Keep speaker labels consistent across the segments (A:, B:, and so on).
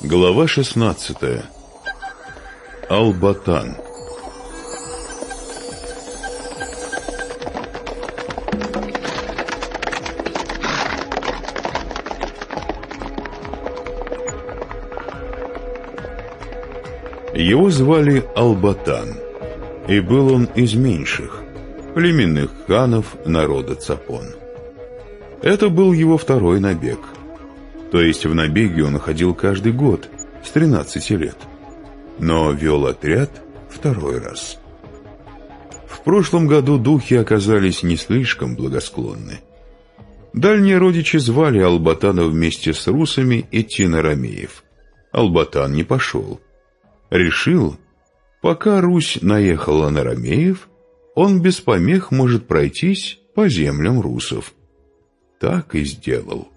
A: Глава 16. Албатан. Его звали Албатан, и был он из меньших, племенных ханов народа Цапон. Это был его второй набег – то есть в набеге он ходил каждый год, с 13 лет. Но вел отряд второй раз. В прошлом году духи оказались не слишком благосклонны. Дальние родичи звали Албатана вместе с русами идти на Ромеев. Албатан не пошел. Решил, пока Русь наехала на Ромеев, он без помех может пройтись по землям русов. Так и сделал.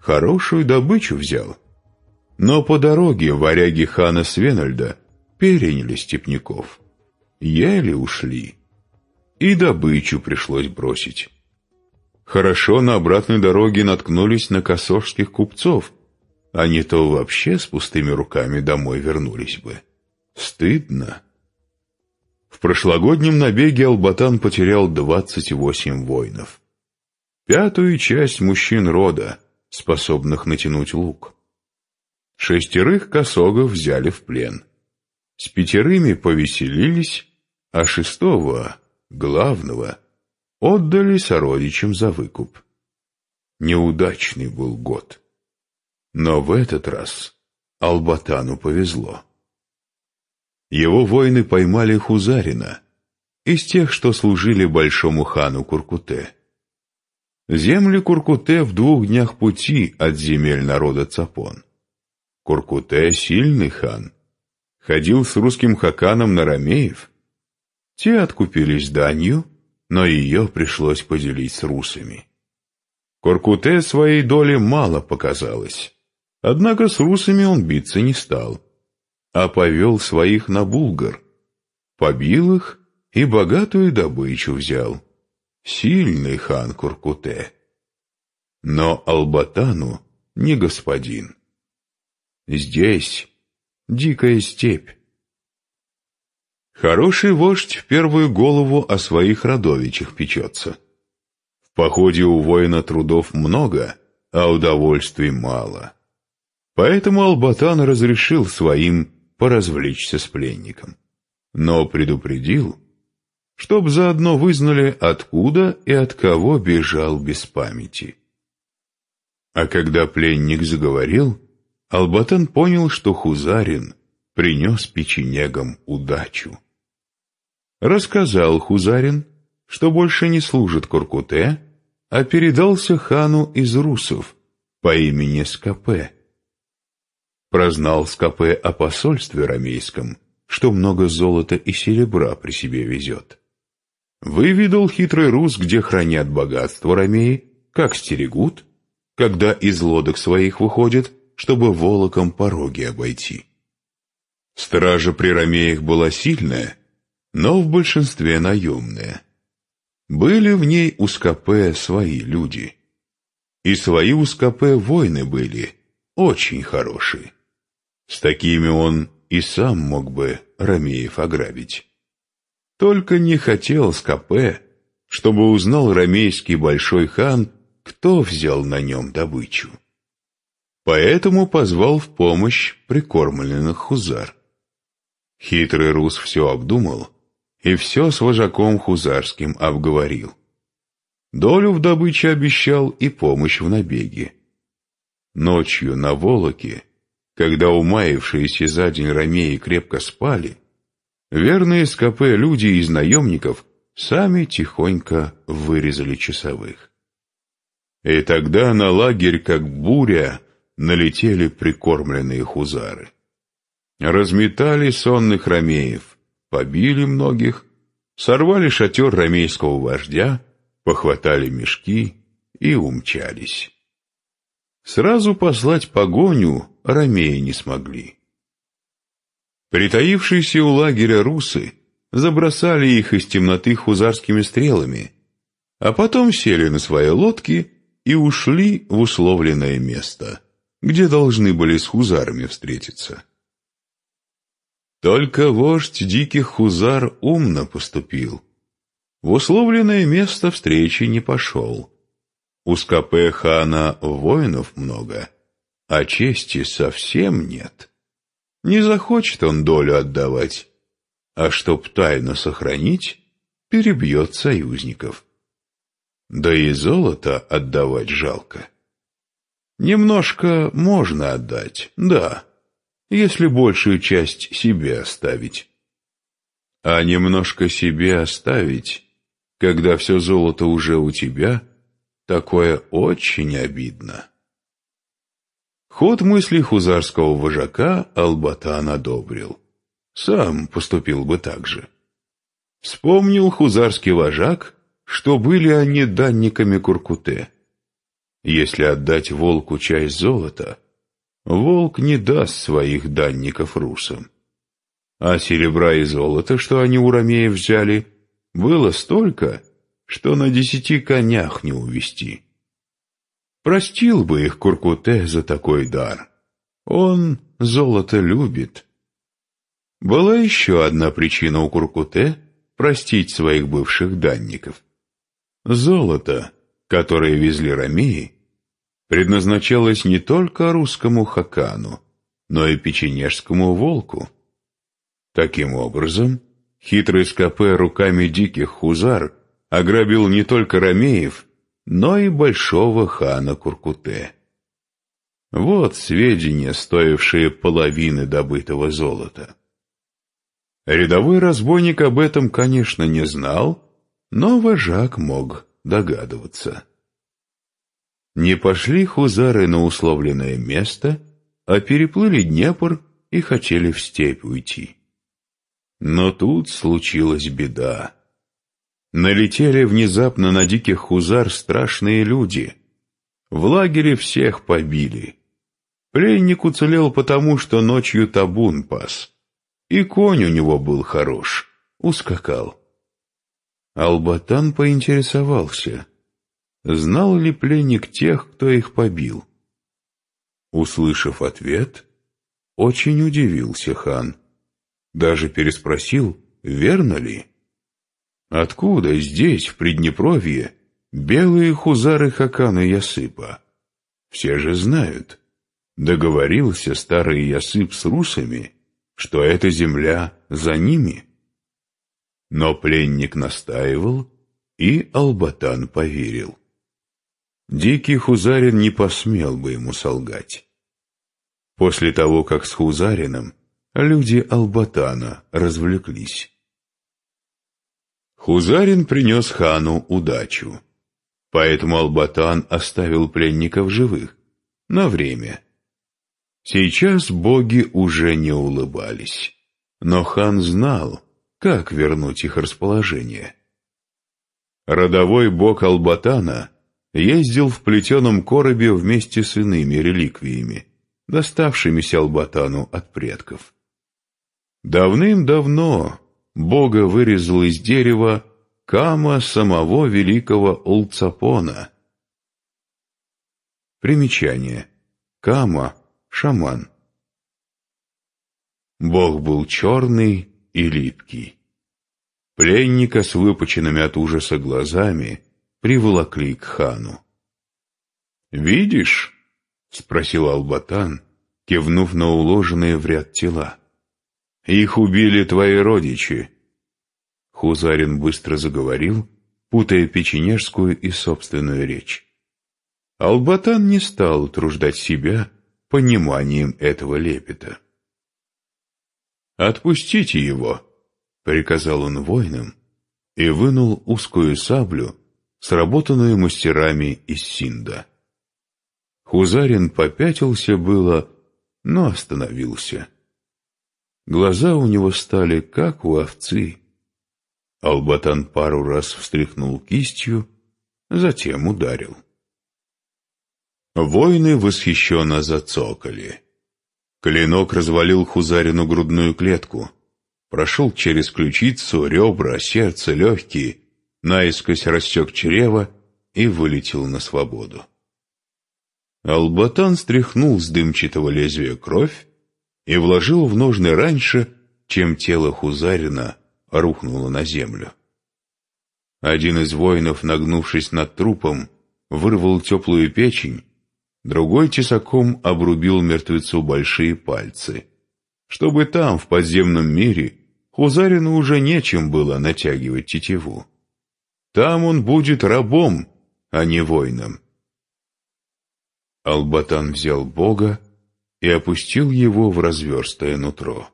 A: Хорошую добычу взял. Но по дороге варяги хана Свенальда переняли степняков. Еле ушли. И добычу пришлось бросить. Хорошо на обратной дороге наткнулись на косожских купцов, не то вообще с пустыми руками домой вернулись бы. Стыдно. В прошлогоднем набеге Албатан потерял двадцать восемь воинов. Пятую часть мужчин рода — способных натянуть лук. Шестерых косогов взяли в плен. С пятерыми повеселились, а шестого, главного, отдали сородичам за выкуп. Неудачный был год. Но в этот раз Албатану повезло. Его воины поймали Хузарина, из тех, что служили большому хану Куркуте. Земли Куркуте в двух днях пути от земель народа Цапон. Куркуте — сильный хан. Ходил с русским хаканом на Ромеев. Те откупились данью, но ее пришлось поделить с русами. Куркуте своей доли мало показалось. Однако с русами он биться не стал, а повел своих на Булгар. Побил их и богатую добычу взял сильный хан Куркуте. Но Албатану не господин. Здесь дикая степь. Хороший вождь в первую голову о своих родовичах печется. В походе у воина трудов много, а удовольствий мало. Поэтому Албатан разрешил своим поразвлечься с пленником. Но предупредил, чтоб заодно вызнали, откуда и от кого бежал без памяти. А когда пленник заговорил, Албатан понял, что Хузарин принес печенегам удачу. Рассказал Хузарин, что больше не служит Куркуте, а передался хану из русов по имени Скопе. Прознал Скопе о посольстве рамейском, что много золота и серебра при себе везет. Выведал хитрый рус, где хранят богатство ромеи, как стерегут, когда из лодок своих выходят, чтобы волоком пороги обойти. Стража при ромеях была сильная, но в большинстве наемная. Были в ней у Скопе свои люди. И свои у Скопе воины были, очень хорошие. С такими он и сам мог бы Ромеев ограбить. Только не хотел Скопе, чтобы узнал ромейский большой хан, кто взял на нем добычу. Поэтому позвал в помощь прикормленных хузар. Хитрый рус все обдумал и все с вожаком хузарским обговорил. Долю в добыче обещал и помощь в набеге. Ночью на Волоке, когда умаившиеся за день ромеи крепко спали, Верные СКП люди из наемников сами тихонько вырезали часовых. И тогда на лагерь, как буря, налетели прикормленные хузары. Разметали сонных ромеев, побили многих, сорвали шатер ромейского вождя, похватали мешки и умчались. Сразу послать погоню ромеи не смогли. Притаившиеся у лагеря русы забросали их из темноты хузарскими стрелами, а потом сели на свои лодки и ушли в условленное место, где должны были с хузарами встретиться. Только вождь диких хузар умно поступил. В условленное место встречи не пошел. У Скопе хана воинов много, а чести совсем нет. Не захочет он долю отдавать, а чтоб тайну сохранить, перебьет союзников. Да и золото отдавать жалко. Немножко можно отдать, да, если большую часть себе оставить. А немножко себе оставить, когда все золото уже у тебя, такое очень обидно. Ход мыслей хузарского вожака Албатан одобрил. Сам поступил бы так же. Вспомнил хузарский вожак, что были они данниками Куркуте. Если отдать волку часть золота, волк не даст своих данников русам. А серебра и золота, что они у ромеев взяли, было столько, что на десяти конях не увести. Простил бы их Куркуте за такой дар. Он золото любит. Была еще одна причина у Куркуте простить своих бывших данников. Золото, которое везли ромеи, предназначалось не только русскому хакану, но и печенежскому волку. Таким образом, хитрый Скопе руками диких хузар ограбил не только ромеев, но и большого хана Куркуте. Вот сведения, стоившие половины добытого золота. Рядовой разбойник об этом, конечно, не знал, но вожак мог догадываться. Не пошли хузары на условленное место, а переплыли Днепр и хотели в степь уйти. Но тут случилась беда. Налетели внезапно на диких хузар страшные люди. В лагере всех побили. Пленник уцелел потому, что ночью табун пас. И конь у него был хорош, ускакал. Албатан поинтересовался — знал ли пленник тех, кто их побил. Услышав ответ, очень удивился хан. Даже переспросил, верно ли? Откуда здесь, в Приднепровье, белые хузары Хакана Ясыпа? Все же знают. Договорился старый Ясып с русами, что эта земля за ними. Но пленник настаивал, и Албатан поверил. Дикий Хузарин не посмел бы ему солгать. После того, как с Хузарином люди Албатана развлеклись. Хузарин принес хану удачу, поэтому Албатан оставил пленников живых на время. Сейчас боги уже не улыбались, но хан знал, как вернуть их расположение. Родовой бог Албатана — ездил в плетеном коробе вместе с иными реликвиями, доставшимися Албатану от предков. Давным-давно Бога вырезал из дерева Кама самого великого Улцапона. Примечание. Кама — шаман. Бог был черный и липкий. Пленника с выпученными от ужаса глазами — приволокли к хану. «Видишь?» — спросил Албатан, кивнув на уложенные в ряд тела. «Их убили твои родичи». Хузарин быстро заговорил, путая печенежскую и собственную речь. Албатан не стал утруждать себя пониманием этого лепета. «Отпустите его», — приказал он воинам и вынул узкую саблю, сработанную мастерами из Синда. Хузарин попятился было, но остановился. Глаза у него стали, как у овцы. Албатан пару раз встряхнул кистью, затем ударил. Воины восхищенно зацокали. Клинок развалил Хузарину грудную клетку, прошел через ключицу, ребра, сердце, легкие — наискось рассек чрево и вылетел на свободу. Албатан стряхнул с дымчатого лезвия кровь и вложил в ножны раньше, чем тело Хузарина рухнуло на землю. Один из воинов, нагнувшись над трупом, вырвал теплую печень, другой тесаком обрубил мертвецу большие пальцы, чтобы там, в подземном мире, Хузарину уже нечем было натягивать тетиву. Там он будет рабом, а не воином. Албатан взял Бога и опустил его в разверстое нутро.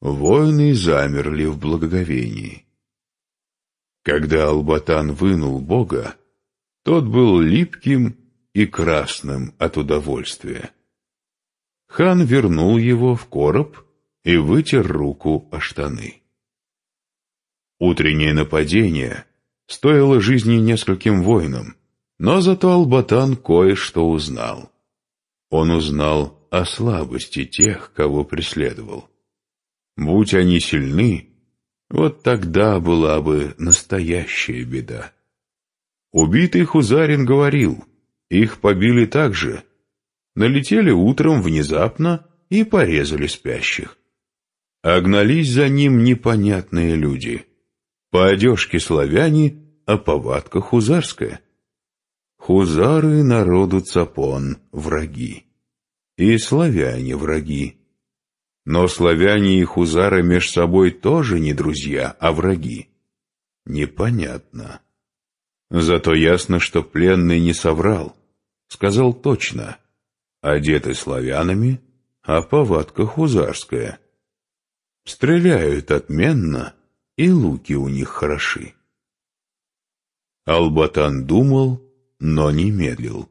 A: Воины замерли в благоговении. Когда Албатан вынул Бога, тот был липким и красным от удовольствия. Хан вернул его в короб и вытер руку о штаны. Утреннее нападение стоило жизни нескольким воинам, но зато Албатан кое-что узнал. Он узнал о слабости тех, кого преследовал. Будь они сильны, вот тогда была бы настоящая беда. Убитый Хузарин говорил, их побили так же, налетели утром внезапно и порезали спящих. Огнались за ним непонятные люди. По одежке славяне, а повадка хузарская. Хузары народу цапон враги. И славяне враги. Но славяне и хузары меж собой тоже не друзья, а враги. Непонятно. Зато ясно, что пленный не соврал. Сказал точно. Одеты славянами, а повадка хузарская. Стреляют отменно, и луки у них хороши. Албатан думал, но не медлил.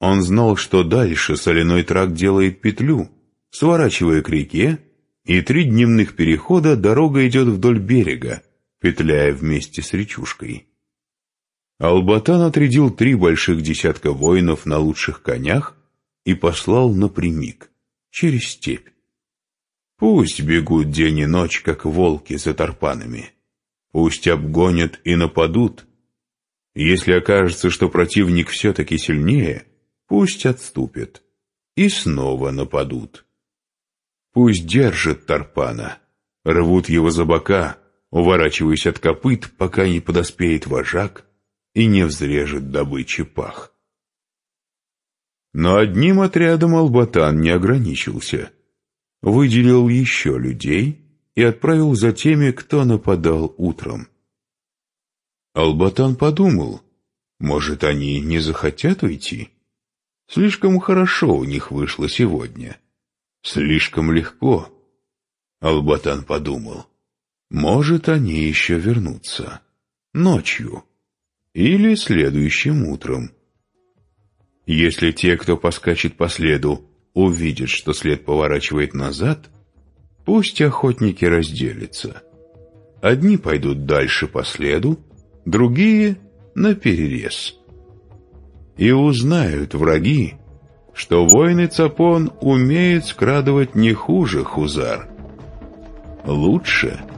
A: Он знал, что дальше соляной тракт делает петлю, сворачивая к реке, и три дневных перехода дорога идет вдоль берега, петляя вместе с речушкой. Албатан отрядил три больших десятка воинов на лучших конях и послал напрямик, через степь. Пусть бегут день и ночь, как волки за тарпанами. Пусть обгонят и нападут, если окажется, что противник все-таки сильнее, пусть отступит и снова нападут. Пусть держат Тарпана, рвут его за бока, уворачиваясь от копыт, пока не подоспеет вожак и не взрежет добычи пах. Но одним отрядом Албатан не ограничился. Выделил еще людей и отправил за теми, кто нападал утром. Албатан подумал, может, они не захотят уйти? Слишком хорошо у них вышло сегодня. Слишком легко. Албатан подумал, может, они еще вернутся. Ночью. Или следующим утром. Если те, кто поскачет по следу, увидят, что след поворачивает назад, пусть охотники разделятся. Одни пойдут дальше по следу, другие — на перерез. И узнают враги, что воины Цапон умеют скрадывать не хуже Хузар. Лучше —